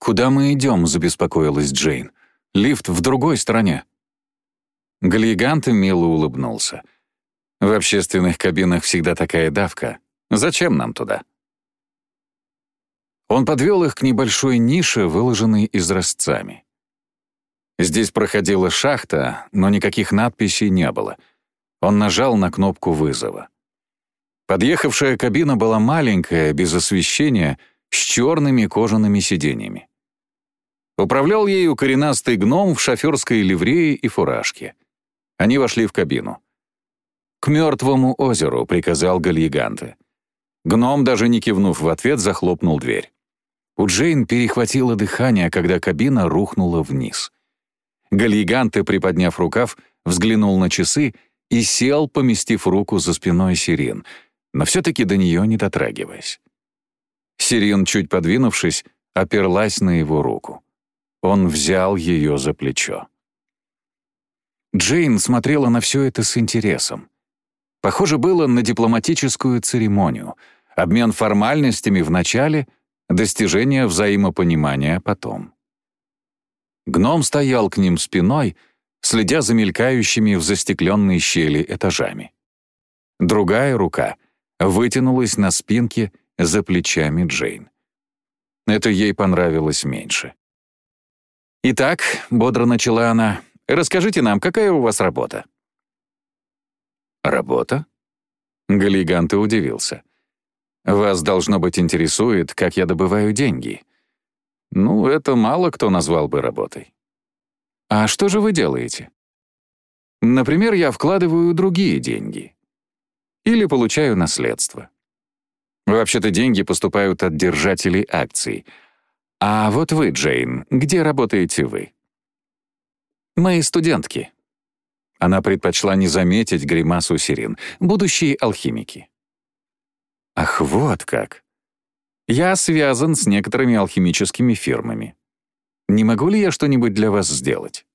«Куда мы идем?» — забеспокоилась Джейн. «Лифт в другой стороне». Галлигант мило улыбнулся. «В общественных кабинах всегда такая давка. Зачем нам туда?» Он подвел их к небольшой нише, выложенной изразцами. Здесь проходила шахта, но никаких надписей не было. Он нажал на кнопку вызова. Подъехавшая кабина была маленькая, без освещения, с черными кожаными сиденьями. Управлял ею коренастый гном в шоферской ливрее и фуражке. Они вошли в кабину. «К мертвому озеру», — приказал Гальяганте. Гном, даже не кивнув в ответ, захлопнул дверь. У Джейн перехватило дыхание, когда кабина рухнула вниз. Гальяганте, приподняв рукав, взглянул на часы и сел, поместив руку за спиной Сирин, но все-таки до нее не дотрагиваясь. Сирин, чуть подвинувшись, оперлась на его руку. Он взял ее за плечо. Джейн смотрела на все это с интересом. Похоже было на дипломатическую церемонию, обмен формальностями в начале, достижение взаимопонимания потом. Гном стоял к ним спиной, следя за мелькающими в застекленной щели этажами. Другая рука вытянулась на спинке за плечами Джейн. Это ей понравилось меньше. «Итак», — бодро начала она, — «расскажите нам, какая у вас работа?» «Работа?» Галлиганте удивился. «Вас, должно быть, интересует, как я добываю деньги. Ну, это мало кто назвал бы работой. А что же вы делаете? Например, я вкладываю другие деньги. Или получаю наследство. Вообще-то деньги поступают от держателей акций — «А вот вы, Джейн, где работаете вы?» «Мы студентки». Она предпочла не заметить гримасу Сирин. «Будущие алхимики». «Ах, вот как!» «Я связан с некоторыми алхимическими фирмами. Не могу ли я что-нибудь для вас сделать?»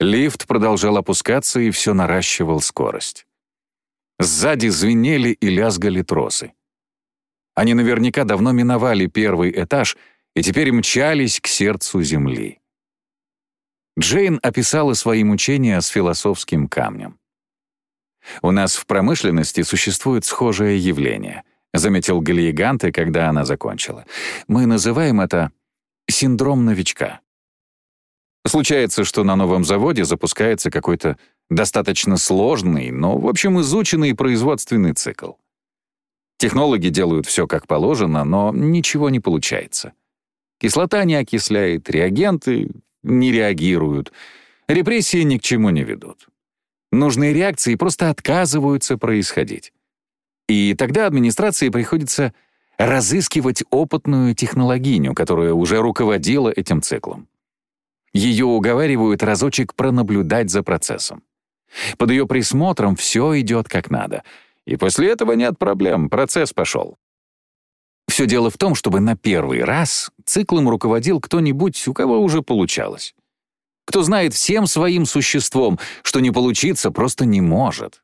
Лифт продолжал опускаться и все наращивал скорость. Сзади звенели и лязгали тросы. Они наверняка давно миновали первый этаж и теперь мчались к сердцу земли. Джейн описала свои мучения с философским камнем. «У нас в промышленности существует схожее явление», заметил Галиеганте, когда она закончила. «Мы называем это синдром новичка». Случается, что на новом заводе запускается какой-то достаточно сложный, но, в общем, изученный производственный цикл. Технологи делают все как положено, но ничего не получается. Кислота не окисляет, реагенты не реагируют, репрессии ни к чему не ведут. Нужные реакции просто отказываются происходить. И тогда администрации приходится разыскивать опытную технологиню, которая уже руководила этим циклом. Ее уговаривают разочек пронаблюдать за процессом. Под ее присмотром все идет как надо — и после этого нет проблем, процесс пошел. Все дело в том, чтобы на первый раз циклом руководил кто-нибудь, у кого уже получалось. Кто знает всем своим существом, что не получиться просто не может.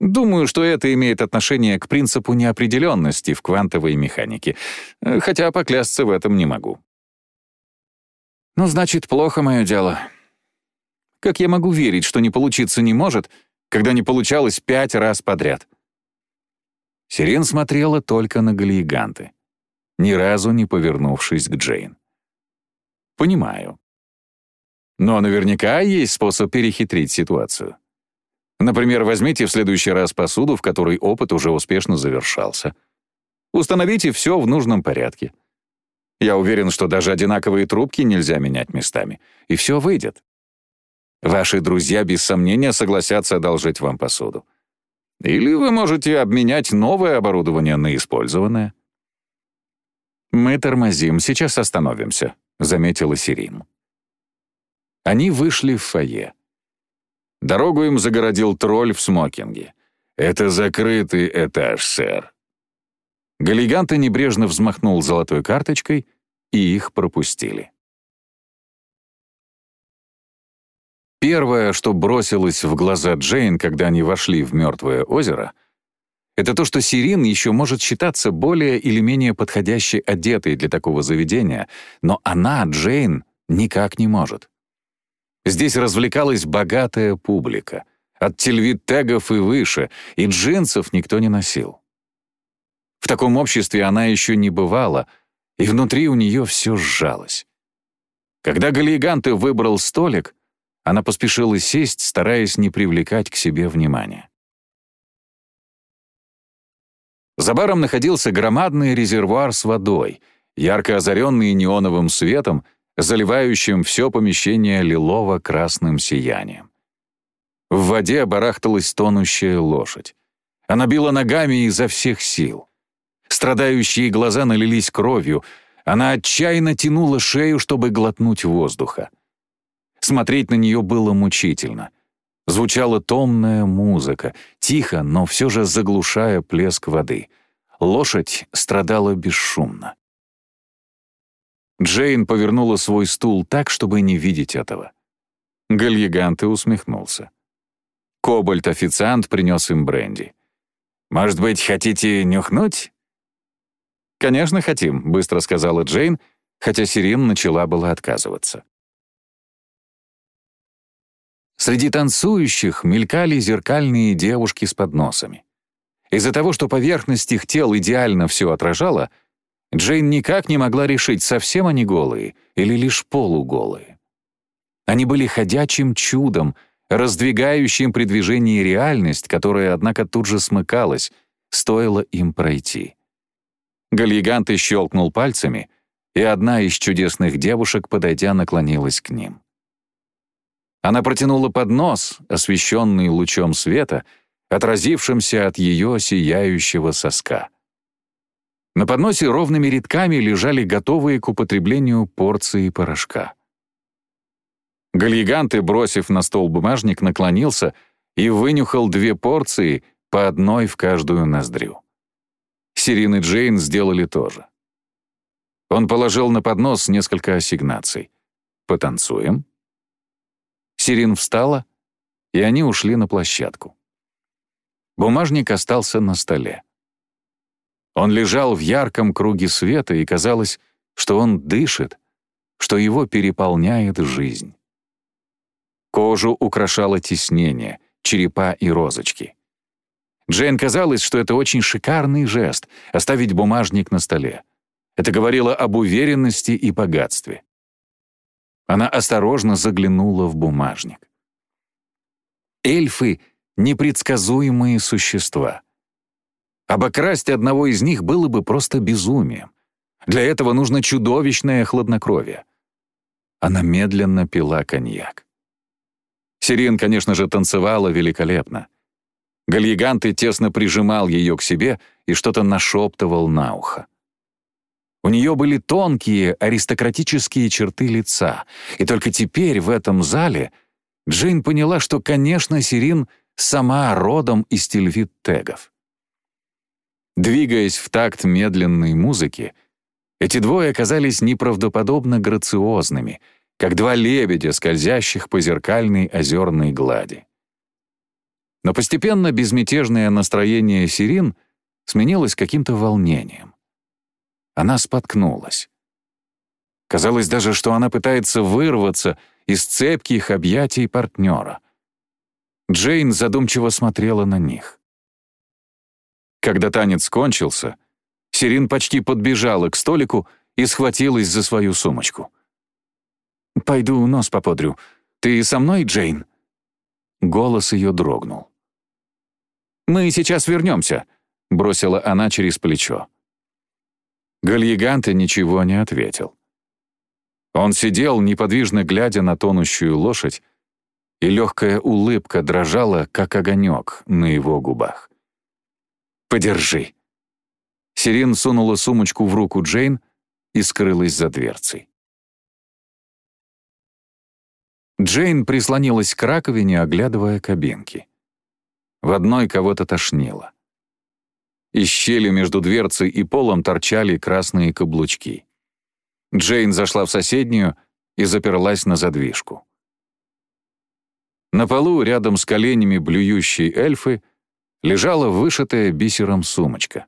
Думаю, что это имеет отношение к принципу неопределенности в квантовой механике, хотя поклясться в этом не могу. Ну, значит, плохо мое дело. Как я могу верить, что не получиться не может, когда не получалось пять раз подряд. Сирен смотрела только на галлиганты, ни разу не повернувшись к Джейн. «Понимаю. Но наверняка есть способ перехитрить ситуацию. Например, возьмите в следующий раз посуду, в которой опыт уже успешно завершался. Установите все в нужном порядке. Я уверен, что даже одинаковые трубки нельзя менять местами, и все выйдет. Ваши друзья без сомнения согласятся одолжить вам посуду. Или вы можете обменять новое оборудование на использованное. «Мы тормозим, сейчас остановимся», — заметила Сирин. Они вышли в фойе. Дорогу им загородил тролль в смокинге. «Это закрытый этаж, сэр». Галлиганта небрежно взмахнул золотой карточкой, и их пропустили. Первое, что бросилось в глаза Джейн, когда они вошли в мертвое озеро, это то, что Сирин еще может считаться более или менее подходящей одетой для такого заведения, но она, Джейн, никак не может. Здесь развлекалась богатая публика. От тельвит-тегов и выше, и джинсов никто не носил. В таком обществе она еще не бывала, и внутри у нее все сжалось. Когда Галлиганте выбрал столик, она поспешила сесть, стараясь не привлекать к себе внимания. За баром находился громадный резервуар с водой, ярко озаренный неоновым светом, заливающим все помещение лилово-красным сиянием. В воде барахталась тонущая лошадь. Она била ногами изо всех сил. Страдающие глаза налились кровью. Она отчаянно тянула шею, чтобы глотнуть воздуха. Смотреть на нее было мучительно. Звучала томная музыка, тихо, но все же заглушая плеск воды. Лошадь страдала бесшумно. Джейн повернула свой стул так, чтобы не видеть этого. Гальяганте усмехнулся. Кобальт-официант принес им бренди. «Может быть, хотите нюхнуть?» «Конечно, хотим», — быстро сказала Джейн, хотя Сирин начала была отказываться. Среди танцующих мелькали зеркальные девушки с подносами. Из-за того, что поверхность их тел идеально все отражала, Джейн никак не могла решить, совсем они голые или лишь полуголые. Они были ходячим чудом, раздвигающим при движении реальность, которая, однако, тут же смыкалась, стоило им пройти. Гальягант щелкнул пальцами, и одна из чудесных девушек, подойдя, наклонилась к ним. Она протянула поднос, освещенный лучом света, отразившимся от ее сияющего соска. На подносе ровными рядками лежали готовые к употреблению порции порошка. Гальяганты, бросив на стол бумажник, наклонился и вынюхал две порции, по одной в каждую ноздрю. Сирин и Джейн сделали то же. Он положил на поднос несколько ассигнаций. «Потанцуем?» Сирин встала, и они ушли на площадку. Бумажник остался на столе. Он лежал в ярком круге света, и казалось, что он дышит, что его переполняет жизнь. Кожу украшало тиснение, черепа и розочки. Джейн казалось, что это очень шикарный жест — оставить бумажник на столе. Это говорило об уверенности и богатстве. Она осторожно заглянула в бумажник. Эльфы — непредсказуемые существа. Обокрасть одного из них было бы просто безумием. Для этого нужно чудовищное хладнокровие. Она медленно пила коньяк. Сирин, конечно же, танцевала великолепно. Гальяганты тесно прижимал ее к себе и что-то нашептывал на ухо. У нее были тонкие аристократические черты лица, и только теперь в этом зале Джейн поняла, что, конечно, Сирин сама родом из тельвит-тегов. Двигаясь в такт медленной музыки, эти двое оказались неправдоподобно грациозными, как два лебедя, скользящих по зеркальной озерной глади. Но постепенно безмятежное настроение Сирин сменилось каким-то волнением. Она споткнулась. Казалось даже, что она пытается вырваться из цепких объятий партнера. Джейн задумчиво смотрела на них. Когда танец кончился, Сирин почти подбежала к столику и схватилась за свою сумочку. «Пойду нос поподрю. Ты со мной, Джейн?» Голос ее дрогнул. «Мы сейчас вернемся», — бросила она через плечо. Гальяганте ничего не ответил. Он сидел, неподвижно глядя на тонущую лошадь, и легкая улыбка дрожала, как огонек на его губах. «Подержи». Сирин сунула сумочку в руку Джейн и скрылась за дверцей. Джейн прислонилась к раковине, оглядывая кабинки. В одной кого-то тошнило. Из щели между дверцей и полом торчали красные каблучки. Джейн зашла в соседнюю и заперлась на задвижку. На полу, рядом с коленями блюющей эльфы, лежала вышитая бисером сумочка.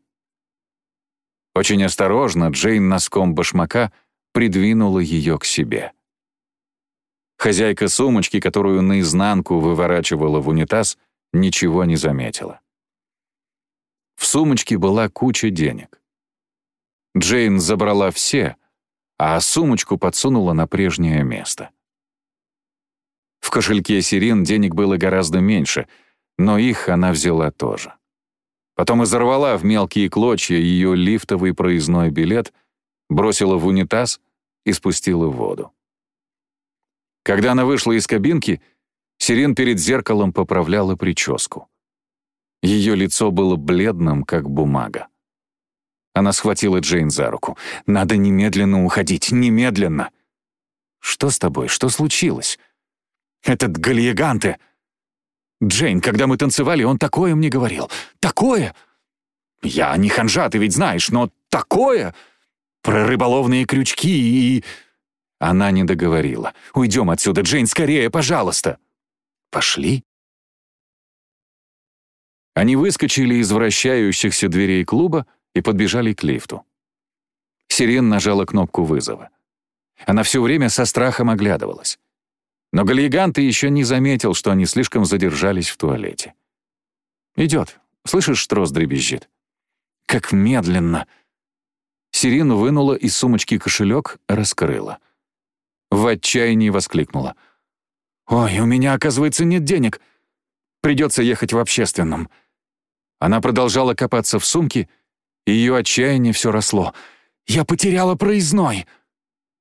Очень осторожно Джейн носком башмака придвинула ее к себе. Хозяйка сумочки, которую наизнанку выворачивала в унитаз, ничего не заметила. Сумочке была куча денег. Джейн забрала все, а сумочку подсунула на прежнее место. В кошельке Сирин денег было гораздо меньше, но их она взяла тоже. Потом изорвала в мелкие клочья ее лифтовый проездной билет, бросила в унитаз и спустила в воду. Когда она вышла из кабинки, Сирин перед зеркалом поправляла прическу. Ее лицо было бледным, как бумага. Она схватила Джейн за руку. «Надо немедленно уходить, немедленно!» «Что с тобой? Что случилось?» «Этот Гальяганте!» «Джейн, когда мы танцевали, он такое мне говорил. Такое!» «Я не ханжа, ты ведь знаешь, но такое!» «Про рыболовные крючки и...» Она не договорила. «Уйдем отсюда, Джейн, скорее, пожалуйста!» «Пошли!» Они выскочили из вращающихся дверей клуба и подбежали к лифту. Сирен нажала кнопку вызова. Она все время со страхом оглядывалась. Но Гальягант еще не заметил, что они слишком задержались в туалете. «Идет. Слышишь, трос дребезжит?» «Как медленно!» Сирин вынула из сумочки кошелек, раскрыла. В отчаянии воскликнула. «Ой, у меня, оказывается, нет денег. Придется ехать в общественном». Она продолжала копаться в сумке, и ее отчаяние все росло. «Я потеряла проездной!»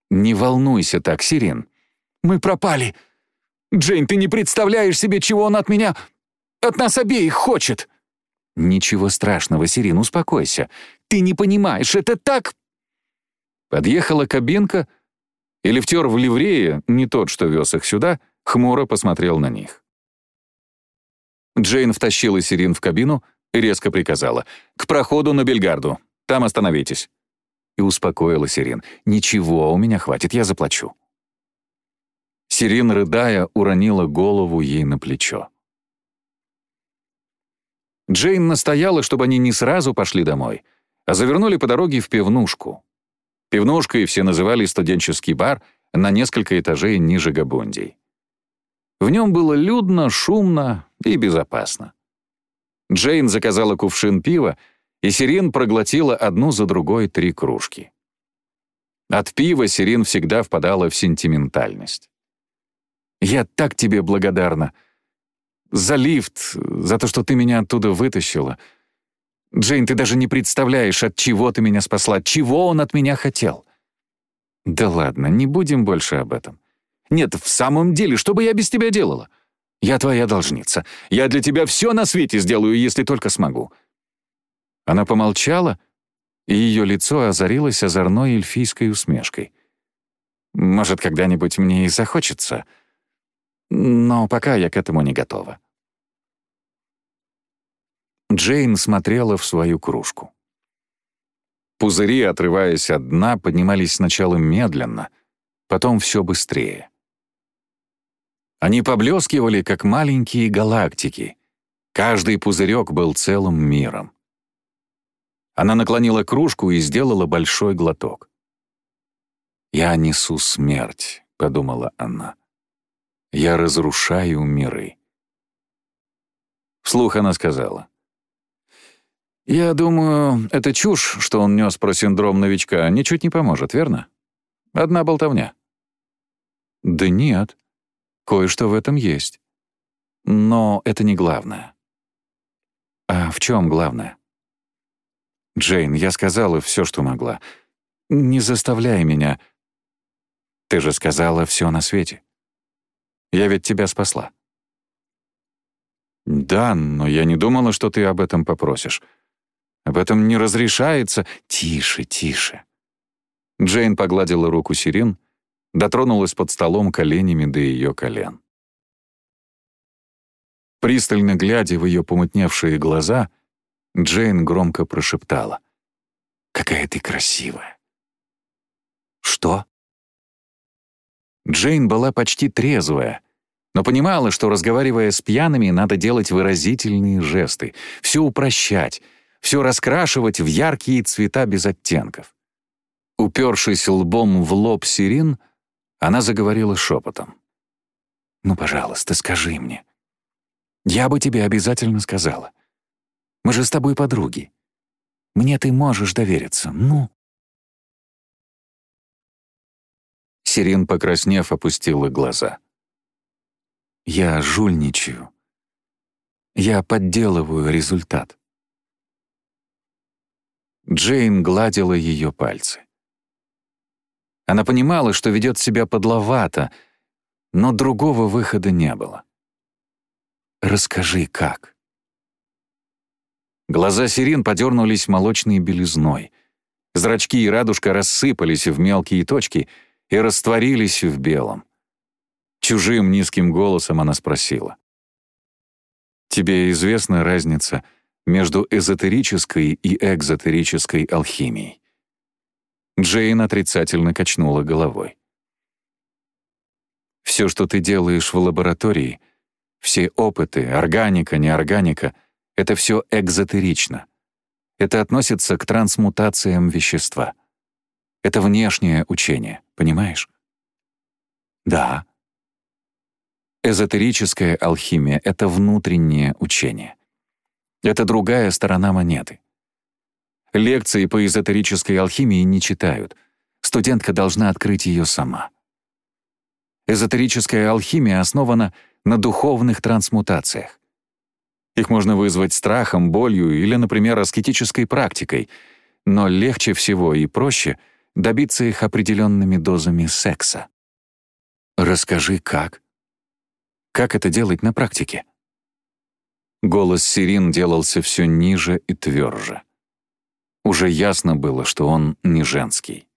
«Не волнуйся так, Сирин. Мы пропали. Джейн, ты не представляешь себе, чего он от меня... от нас обеих хочет!» «Ничего страшного, Сирин, успокойся. Ты не понимаешь, это так...» Подъехала кабинка, и лифтер в ливрее, не тот, что вез их сюда, хмуро посмотрел на них. Джейн втащила Сирин в кабину — резко приказала. «К проходу на Бельгарду. Там остановитесь». И успокоила Сирин. «Ничего, у меня хватит, я заплачу». Сирин, рыдая, уронила голову ей на плечо. Джейн настояла, чтобы они не сразу пошли домой, а завернули по дороге в пивнушку. Пивнушкой все называли студенческий бар на несколько этажей ниже Габондий. В нем было людно, шумно и безопасно. Джейн заказала кувшин пива, и Сирин проглотила одну за другой три кружки. От пива Сирин всегда впадала в сентиментальность. «Я так тебе благодарна. За лифт, за то, что ты меня оттуда вытащила. Джейн, ты даже не представляешь, от чего ты меня спасла, чего он от меня хотел». «Да ладно, не будем больше об этом. Нет, в самом деле, что бы я без тебя делала?» Я твоя должница. Я для тебя все на свете сделаю, если только смогу». Она помолчала, и ее лицо озарилось озорной эльфийской усмешкой. «Может, когда-нибудь мне и захочется, но пока я к этому не готова». Джейн смотрела в свою кружку. Пузыри, отрываясь от дна, поднимались сначала медленно, потом все быстрее. Они поблескивали, как маленькие галактики. Каждый пузырек был целым миром. Она наклонила кружку и сделала большой глоток. «Я несу смерть», — подумала она. «Я разрушаю миры». Вслух она сказала. «Я думаю, это чушь, что он нес про синдром новичка, ничуть не поможет, верно? Одна болтовня». «Да нет», Кое-что в этом есть. Но это не главное. А в чем главное? Джейн, я сказала все, что могла. Не заставляй меня. Ты же сказала все на свете. Я ведь тебя спасла. Да, но я не думала, что ты об этом попросишь. Об этом не разрешается. Тише, тише. Джейн погладила руку Сирин, дотронулась под столом коленями до ее колен. Пристально глядя в ее помутневшие глаза, Джейн громко прошептала. «Какая ты красивая!» «Что?» Джейн была почти трезвая, но понимала, что, разговаривая с пьяными, надо делать выразительные жесты, все упрощать, все раскрашивать в яркие цвета без оттенков. Упершись лбом в лоб Сирин, она заговорила шепотом. «Ну, пожалуйста, скажи мне. Я бы тебе обязательно сказала. Мы же с тобой подруги. Мне ты можешь довериться, ну?» Сирин, покраснев, опустила глаза. «Я жульничаю. Я подделываю результат». Джейн гладила ее пальцы. Она понимала, что ведет себя подловато, но другого выхода не было. «Расскажи, как?» Глаза Сирин подернулись молочной белизной. Зрачки и радужка рассыпались в мелкие точки и растворились в белом. Чужим низким голосом она спросила. «Тебе известна разница между эзотерической и экзотерической алхимией?» Джейн отрицательно качнула головой. «Все, что ты делаешь в лаборатории, все опыты, органика, неорганика — это все экзотерично. Это относится к трансмутациям вещества. Это внешнее учение, понимаешь?» «Да». Эзотерическая алхимия — это внутреннее учение. Это другая сторона монеты. Лекции по эзотерической алхимии не читают. Студентка должна открыть ее сама. Эзотерическая алхимия основана на духовных трансмутациях. Их можно вызвать страхом, болью или, например, аскетической практикой, но легче всего и проще добиться их определенными дозами секса. Расскажи, как? Как это делать на практике? Голос Сирин делался все ниже и тверже. Уже ясно было, что он не женский.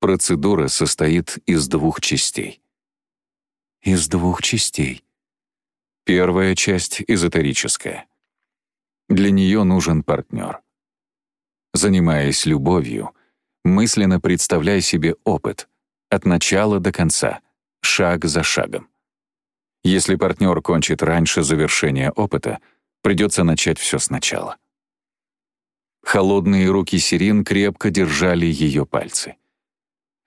Процедура состоит из двух частей. Из двух частей. Первая часть — эзотерическая. Для нее нужен партнер. Занимаясь любовью, мысленно представляй себе опыт от начала до конца, шаг за шагом. Если партнер кончит раньше завершения опыта, придется начать все сначала. Холодные руки Сирин крепко держали ее пальцы.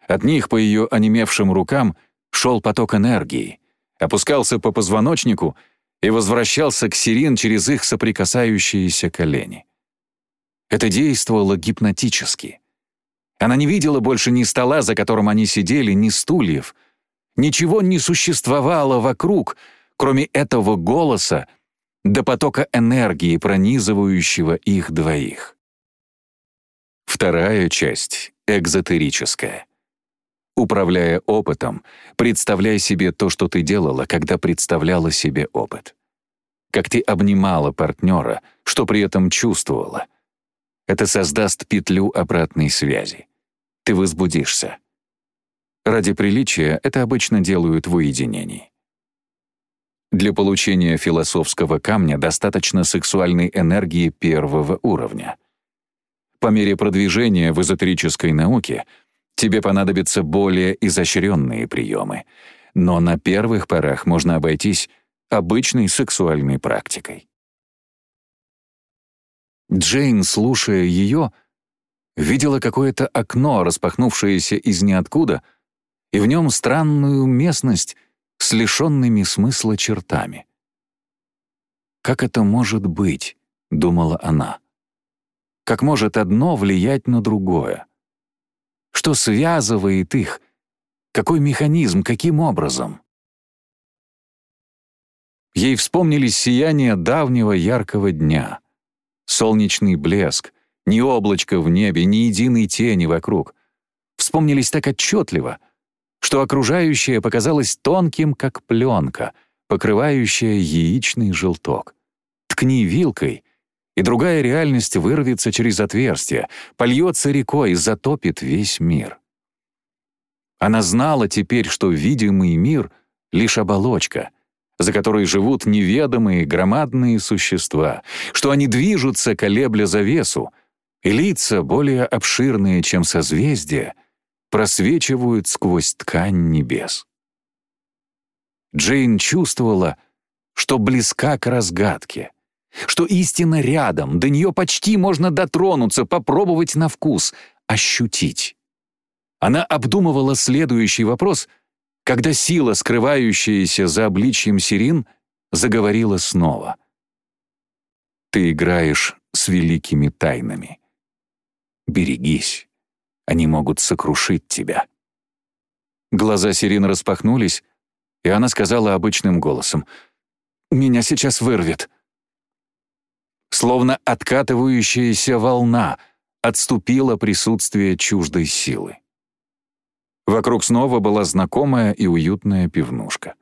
От них по ее онемевшим рукам шел поток энергии, опускался по позвоночнику и возвращался к Сирин через их соприкасающиеся колени. Это действовало гипнотически. Она не видела больше ни стола, за которым они сидели, ни стульев. Ничего не существовало вокруг, кроме этого голоса до потока энергии, пронизывающего их двоих. Вторая часть — экзотерическая. Управляя опытом, представляй себе то, что ты делала, когда представляла себе опыт. Как ты обнимала партнера, что при этом чувствовала. Это создаст петлю обратной связи. Ты возбудишься. Ради приличия это обычно делают в уединении. Для получения философского камня достаточно сексуальной энергии первого уровня — по мере продвижения в эзотерической науке тебе понадобятся более изощренные приемы, но на первых порах можно обойтись обычной сексуальной практикой. Джейн, слушая ее, видела какое-то окно, распахнувшееся из ниоткуда, и в нем странную местность с лишенными смысла чертами. «Как это может быть?» — думала она. Как может одно влиять на другое? Что связывает их? Какой механизм, каким образом? Ей вспомнились сияния давнего яркого дня. Солнечный блеск, ни облачко в небе, ни единой тени вокруг. Вспомнились так отчетливо, что окружающее показалось тонким, как пленка, покрывающая яичный желток. Ткни вилкой, и другая реальность вырвется через отверстие, польется рекой и затопит весь мир. Она знала теперь, что видимый мир — лишь оболочка, за которой живут неведомые громадные существа, что они движутся, колебля завесу, и лица, более обширные, чем созвездия, просвечивают сквозь ткань небес. Джейн чувствовала, что близка к разгадке, что истина рядом, до нее почти можно дотронуться, попробовать на вкус, ощутить. Она обдумывала следующий вопрос, когда сила, скрывающаяся за обличьем Сирин, заговорила снова. «Ты играешь с великими тайнами. Берегись, они могут сокрушить тебя». Глаза Сирин распахнулись, и она сказала обычным голосом, «Меня сейчас вырвет». Словно откатывающаяся волна отступило присутствие чуждой силы. Вокруг снова была знакомая и уютная пивнушка.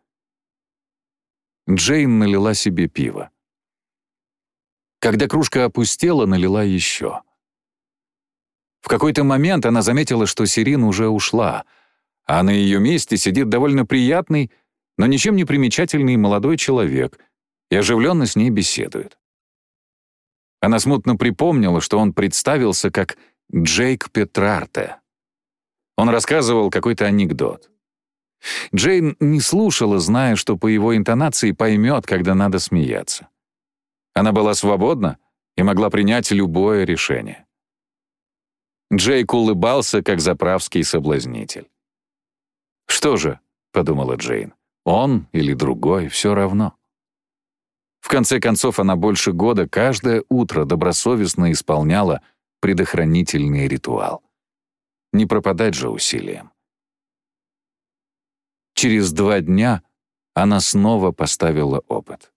Джейн налила себе пиво. Когда кружка опустела, налила еще. В какой-то момент она заметила, что Сирин уже ушла, а на ее месте сидит довольно приятный, но ничем не примечательный молодой человек и оживленно с ней беседует. Она смутно припомнила, что он представился как Джейк Петрарте. Он рассказывал какой-то анекдот. Джейн не слушала, зная, что по его интонации поймет, когда надо смеяться. Она была свободна и могла принять любое решение. Джейк улыбался, как заправский соблазнитель. «Что же», — подумала Джейн, — «он или другой, все равно». В конце концов, она больше года каждое утро добросовестно исполняла предохранительный ритуал. Не пропадать же усилием. Через два дня она снова поставила опыт.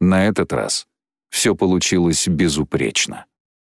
На этот раз все получилось безупречно.